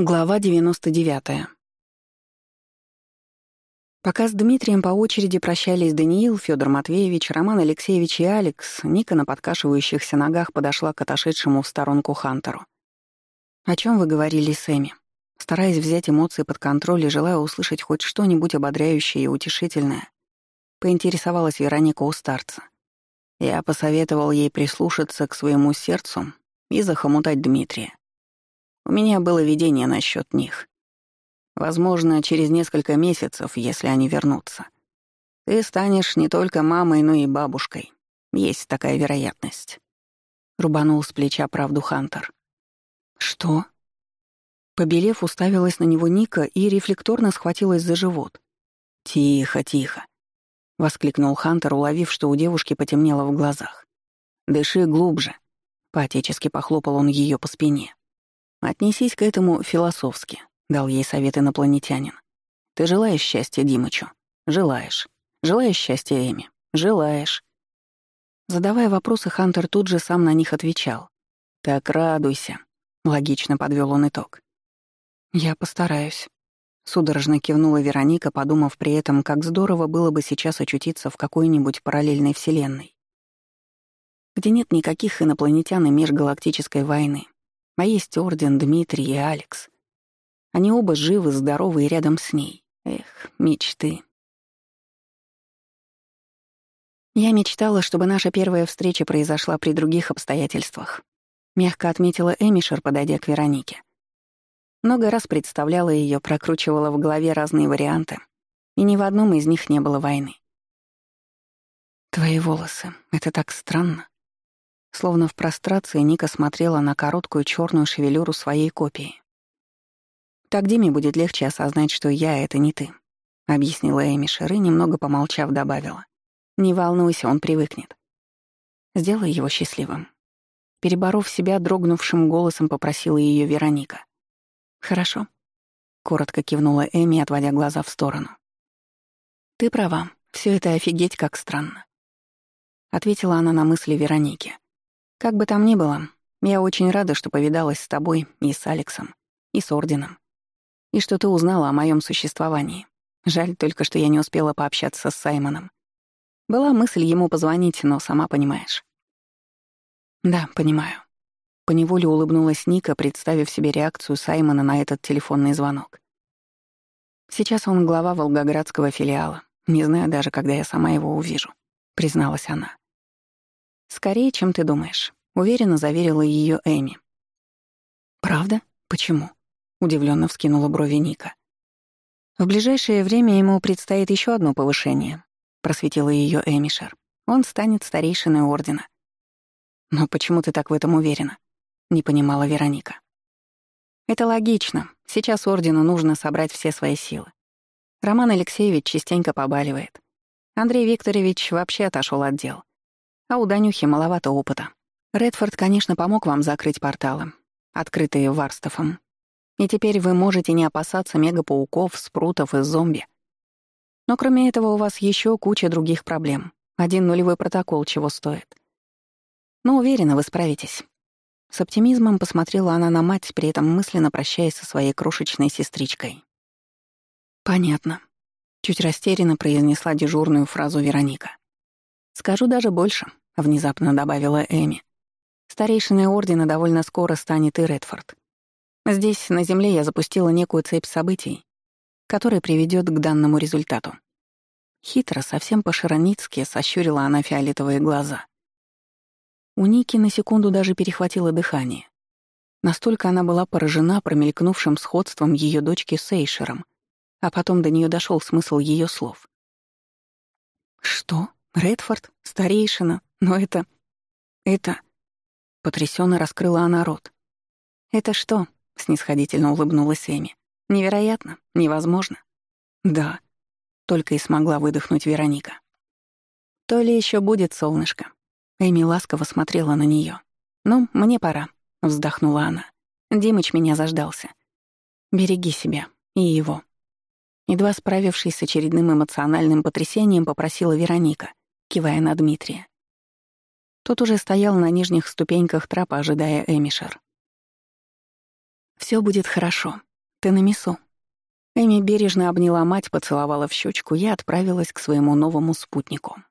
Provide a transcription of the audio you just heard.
Глава 99. Пока с Дмитрием по очереди прощались Даниил, Федор Матвеевич, Роман Алексеевич и Алекс, Ника на подкашивающихся ногах подошла к отошедшему в сторонку Хантеру. «О чем вы говорили с Эми?» Стараясь взять эмоции под контроль и желая услышать хоть что-нибудь ободряющее и утешительное, поинтересовалась Вероника у старца. Я посоветовал ей прислушаться к своему сердцу и захомутать Дмитрия. У меня было видение насчет них. Возможно, через несколько месяцев, если они вернутся. Ты станешь не только мамой, но и бабушкой. Есть такая вероятность. Рубанул с плеча правду Хантер. Что? Побелев, уставилась на него Ника и рефлекторно схватилась за живот. «Тихо, тихо!» — воскликнул Хантер, уловив, что у девушки потемнело в глазах. «Дыши глубже!» — поотечески похлопал он ее по спине. «Отнесись к этому философски», — дал ей совет инопланетянин. «Ты желаешь счастья Димычу? Желаешь. Желаешь счастья Эми? Желаешь». Задавая вопросы, Хантер тут же сам на них отвечал. «Так радуйся», — логично подвел он итог. «Я постараюсь», — судорожно кивнула Вероника, подумав при этом, как здорово было бы сейчас очутиться в какой-нибудь параллельной вселенной, где нет никаких инопланетян и межгалактической войны, а есть Орден Дмитрий и Алекс. Они оба живы, здоровы и рядом с ней. Эх, мечты. Я мечтала, чтобы наша первая встреча произошла при других обстоятельствах. Мягко отметила Эмишер, подойдя к Веронике. Много раз представляла ее, прокручивала в голове разные варианты, и ни в одном из них не было войны. «Твои волосы — это так странно», Словно в прострации Ника смотрела на короткую черную шевелюру своей копии. «Так Диме будет легче осознать, что я — это не ты», — объяснила Эми Шеры, немного помолчав, добавила. «Не волнуйся, он привыкнет. Сделай его счастливым». Переборов себя, дрогнувшим голосом попросила ее Вероника. «Хорошо», — коротко кивнула Эми, отводя глаза в сторону. «Ты права, все это офигеть как странно», — ответила она на мысли Вероники. Как бы там ни было, я очень рада, что повидалась с тобой и с Алексом, и с Орденом. И что ты узнала о моем существовании. Жаль только, что я не успела пообщаться с Саймоном. Была мысль ему позвонить, но сама понимаешь. Да, понимаю. Поневоле улыбнулась Ника, представив себе реакцию Саймона на этот телефонный звонок. Сейчас он глава волгоградского филиала. Не знаю даже, когда я сама его увижу, призналась она. «Скорее, чем ты думаешь», — уверенно заверила ее Эми. «Правда? Почему?» — удивленно вскинула брови Ника. «В ближайшее время ему предстоит еще одно повышение», — просветила ее Эмишер. «Он станет старейшиной Ордена». «Но почему ты так в этом уверена?» — не понимала Вероника. «Это логично. Сейчас Ордену нужно собрать все свои силы. Роман Алексеевич частенько побаливает. Андрей Викторович вообще отошел от дел а у Данюхи маловато опыта. Редфорд, конечно, помог вам закрыть порталы, открытые Варстовым. И теперь вы можете не опасаться мегапауков, спрутов и зомби. Но кроме этого у вас еще куча других проблем. Один нулевой протокол чего стоит. Но уверена, вы справитесь. С оптимизмом посмотрела она на мать, при этом мысленно прощаясь со своей крошечной сестричкой. «Понятно», — чуть растерянно произнесла дежурную фразу Вероника. Скажу даже больше, — внезапно добавила Эми. Старейшина Ордена довольно скоро станет и Редфорд. Здесь, на Земле, я запустила некую цепь событий, которая приведет к данному результату. Хитро, совсем по-шароницки, сощурила она фиолетовые глаза. У Ники на секунду даже перехватило дыхание. Настолько она была поражена промелькнувшим сходством ее дочки с Эйшером, а потом до нее дошел смысл ее слов. «Что?» Редфорд — старейшина, но это... Это...» Потрясённо раскрыла она рот. «Это что?» — снисходительно улыбнулась Эми. «Невероятно, невозможно». «Да», — только и смогла выдохнуть Вероника. «То ли ещё будет, солнышко?» Эми ласково смотрела на неё. «Ну, мне пора», — вздохнула она. «Димыч меня заждался. Береги себя и его». Едва справившись с очередным эмоциональным потрясением, попросила Вероника, кивая на Дмитрия. Тот уже стоял на нижних ступеньках трапа, ожидая Эмишер. «Всё будет хорошо. Ты на мясу». Эми бережно обняла мать, поцеловала в щёчку, и отправилась к своему новому спутнику.